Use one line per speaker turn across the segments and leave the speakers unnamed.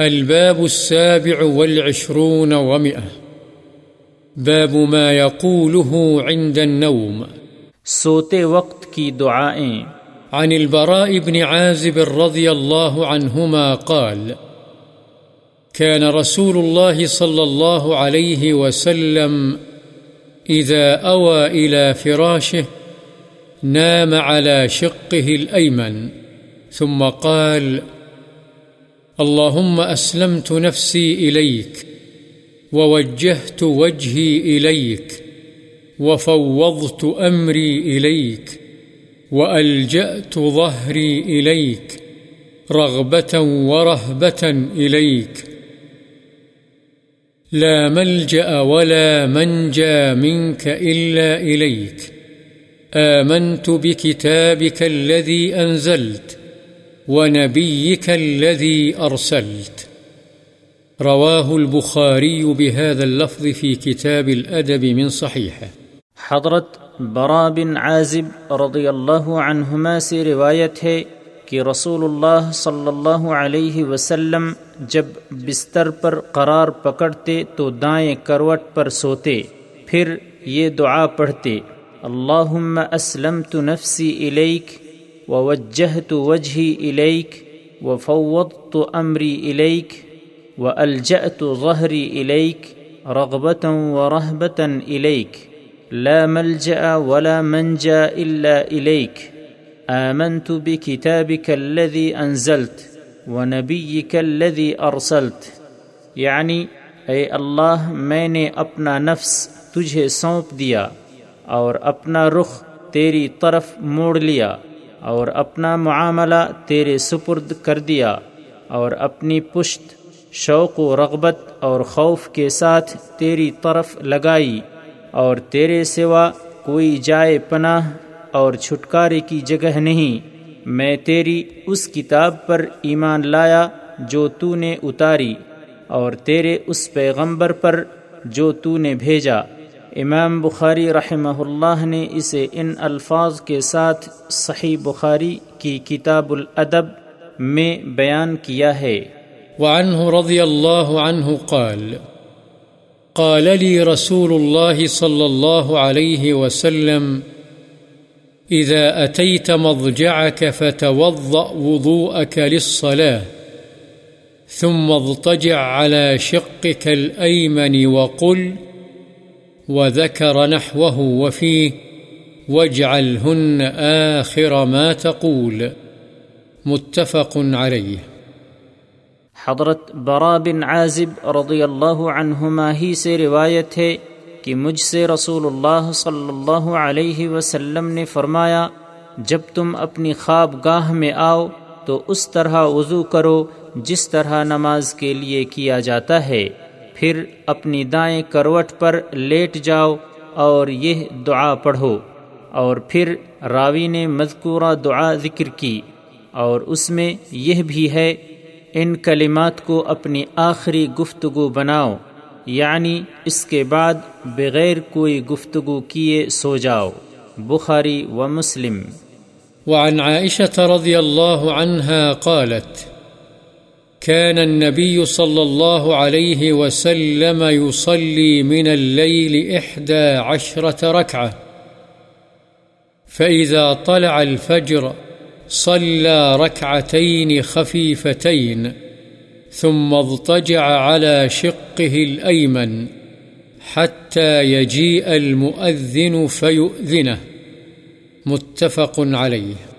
الباب السابع والعشرون ومئة. باب ما يقوله عند النوم.
سوتے وقت کی دعائیں.
عن البراء بن عازب رضي الله عنهما قال كان رسول الله صلى الله عليه وسلم إذا أوى إلى فراشه نام على شقه الأيمن ثم قال اللهم أسلمت نفسي إليك ووجهت وجهي إليك وفوضت أمري إليك وألجأت ظهري إليك رغبة ورهبة إليك لا ملجأ ولا منجى منك إلا إليك آمنت بكتابك الذي أنزلت ونبيك الذي أرسلت. رواه البخاري بهذا اللفظ في كتاب الأدب من صحيحه.
حضرت برا بن عازب رضی اللہ عنہما سے روایت ہے کہ رسول اللہ صلی اللہ علیہ وسلم جب بستر پر قرار پکڑتے تو دائیں کروٹ پر سوتے، پھر یہ دعا پڑھتے، اللہم اسلمت نفسی الیک ووجهت وجهي إليك وفوضت أمري إليك وألجأت ظهري إليك رغبة ورهبة إليك لا ملجأ ولا منجا إلا إليك آمنت بكتابك الذي أنزلت ونبيك الذي أرسلت يعني اے اللہ میں نے اپنا نفس تجھے سونپ دیا اور اپنا رخ تیری طرف موڑ لیا اور اپنا معاملہ تیرے سپرد کر دیا اور اپنی پشت، شوق و رغبت اور خوف کے ساتھ تیری طرف لگائی اور تیرے سوا کوئی جائے پناہ اور چھٹکارے کی جگہ نہیں۔ میں تیری اس کتاب پر ایمان لایا جو تو نے اتاری اور تیرے اس پیغمبر پر جو تو نے بھیجا۔ امام بخاری رحمہ اللہ نے اسے ان الفاظ کے ساتھ صحیح بخاری کی کتاب الادب میں بیان کیا ہے۔
وعنه رضي الله عنه قال قال لي رسول الله صلى الله عليه وسلم إذا أتيت مضجعك فتوضأ وضوءك للصلاة، ثم اضطجع على شقك الأيمن وقل وذكر نحوه وفيه واجعلهن آخر ما تقول. متفق عليه.
حضرت برا بن عازب رضی اللہ عنہما ہی سے روایت ہے کہ مجھ سے رسول اللہ صلی اللہ علیہ وسلم نے فرمایا، جب تم اپنی خواب گاہ میں آؤ تو اس طرح وضو کرو جس طرح نماز کے لیے کیا جاتا ہے۔ پھر اپنی دائیں کروٹ پر لیٹ جاؤ اور یہ دعا پڑھو۔ اور پھر راوی نے مذکورہ دعا ذکر کی۔ اور اس میں یہ بھی ہے، ان کلمات کو اپنی آخری گفتگو بناؤ یعنی اس کے بعد بغیر کوئی گفتگو کیے سو جاؤ۔ بخاری و مسلم۔
وعن عائشة رضي الله عنها قالت كان النبي صلى الله عليه وسلم يصلي من الليل إحدى عشرة ركعة. فإذا طلع الفجر صلى ركعتين خفيفتين، ثم اضطجع على شقه الأيمن حتى يجيء المؤذن فيؤذنه. متفق عليه.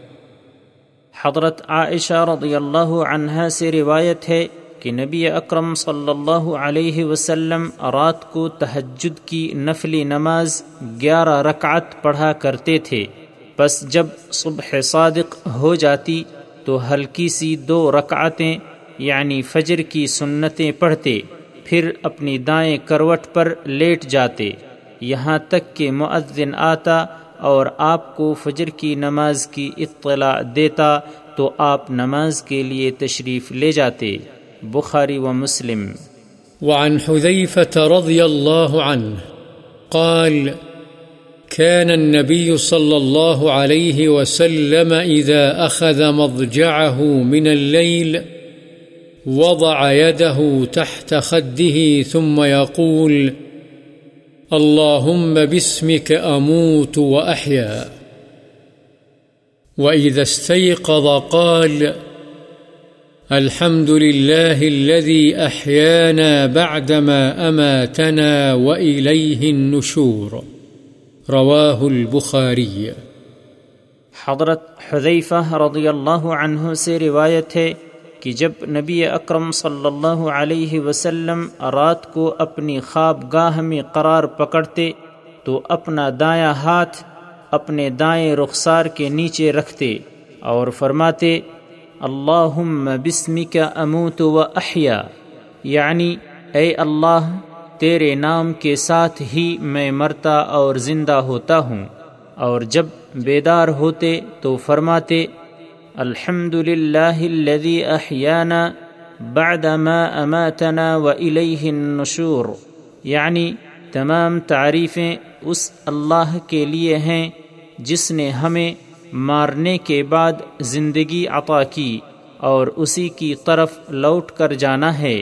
حضرت عائشہ رضی اللہ عنہ سے روایت ہے کہ نبی اکرم صلی اللہ علیہ وسلم رات کو تہجد کی نفلی نماز گیارہ رکعت پڑھا کرتے تھے۔ بس جب صبح صادق ہو جاتی تو ہلکی سی دو رکعتیں یعنی فجر کی سنتیں پڑھتے، پھر اپنی دائیں کروٹ پر لیٹ جاتے۔ یہاں تک کہ معذن آتا اور آپ کو فجر کی نماز کی اطلاع دیتا تو آپ نماز کے لیے تشریف لے جاتے۔ بخاری و مسلم۔
وعن حذيفة رضي الله عنه قال كان النبي صلى الله عليه وسلم إذا أخذ مضجعه من الليل وضع يده تحت خده ثم يقول اللهم باسمك أموت وأحيا وإذا استيقظ قال، الحمد لله الذي أحيانا بعدما أماتنا وإليه النشور. رواه البخاري
حضرت حذیفہ رضی اللہ عنہ سے روایت ہے کہ جب نبی اکرم صلی اللہ علیہ وسلم رات کو اپنی خواب گاہ میں قرار پکڑتے تو اپنا دایاں ہاتھ اپنے دائیں رخسار کے نیچے رکھتے اور فرماتے اللہ بسمی کا اموت و احیا. یعنی اے اللہ، تیرے نام کے ساتھ ہی میں مرتا اور زندہ ہوتا ہوں۔ اور جب بیدار ہوتے تو فرماتے الحمد للہ الذي احیانا بعد ما اماتنا وإلیہ النشور. یعنی تمام تعریفیں اس اللہ کے لیے ہیں جس نے ہمیں مارنے کے بعد زندگی عطا کی اور اسی کی طرف لوٹ کر جانا ہے۔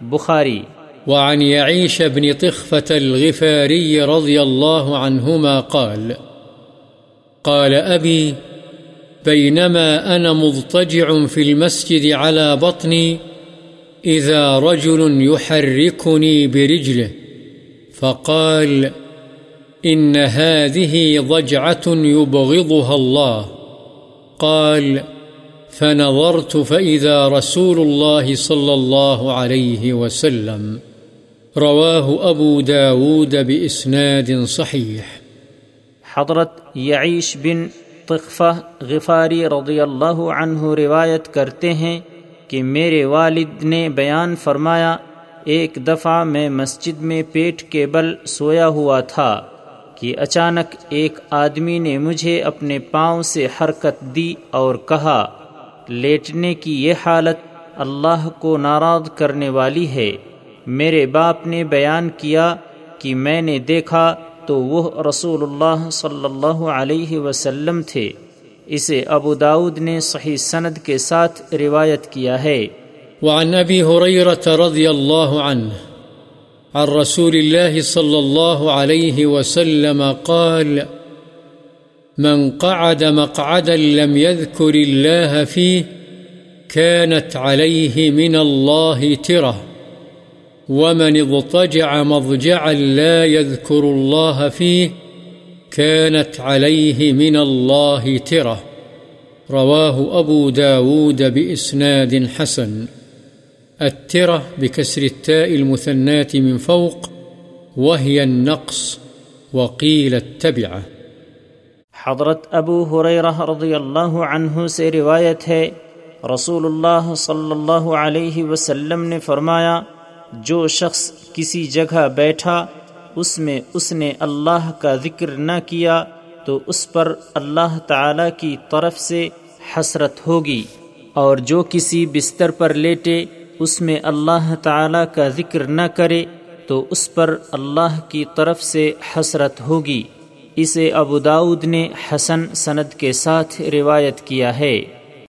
بخاری۔
وعن يعيش بن طخفة الغفاري رضي الله عنهما قال قال أبي، بينما أنا مضطجع في المسجد على بطني إذا رجل يحركني برجله، فقال إن هذه ضجعة يبغضها الله قال فنظرت فإذا رسول الله صلى الله عليه وسلم رواه أبو داود بإسناد صحيح
حضرت یعیش بن طقفہ غفاری رضی اللہ عنہ روایت کرتے ہیں کہ میرے والد نے بیان فرمایا، ایک دفعہ میں مسجد میں پیٹ کے بل سویا ہوا تھا۔ کہ اچانک ایک آدمی نے مجھے اپنے پاؤں سے حرکت دی اور کہا، لیٹنے کی یہ حالت اللہ کو ناراض کرنے والی ہے۔ میرے باپ نے بیان کیا کہ میں نے دیکھا تو وہ رسول اللہ صلی اللہ علیہ وسلم تھے۔ اسے ابو داود نے صحیح سند کے ساتھ روایت کیا ہے۔
وعن ابی حریرت رضی اللہ عنہ عن رسول الله صلى الله عليه وسلم قال، من قعد مقعدا لم يذكر الله فيه، كانت عليه من الله تره ومن اضطجع مضجعا لا يذكر الله فيه، كانت عليه من الله تره رواه أبو داود بإسناد حسن. الترة بكسر التاء المثنات من فوق، وهي النقص، وقيل التبعة
حضرت ابو حریرہ رضی اللہ عنہ سے روایت ہے، رسول اللہ صلی اللہ علیہ وسلم نے فرمایا، جو شخص کسی جگہ بیٹھا، اس میں اس نے اللہ کا ذکر نہ کیا، تو اس پر اللہ تعالی کی طرف سے حسرت ہوگی، اور جو کسی بستر پر لیٹے اس میں اللہ تعالی کا ذکر نہ کرے تو اس پر اللہ کی طرف سے حسرت ہوگی۔ اسے ابو داود نے حسن سند کے ساتھ روایت کیا ہے۔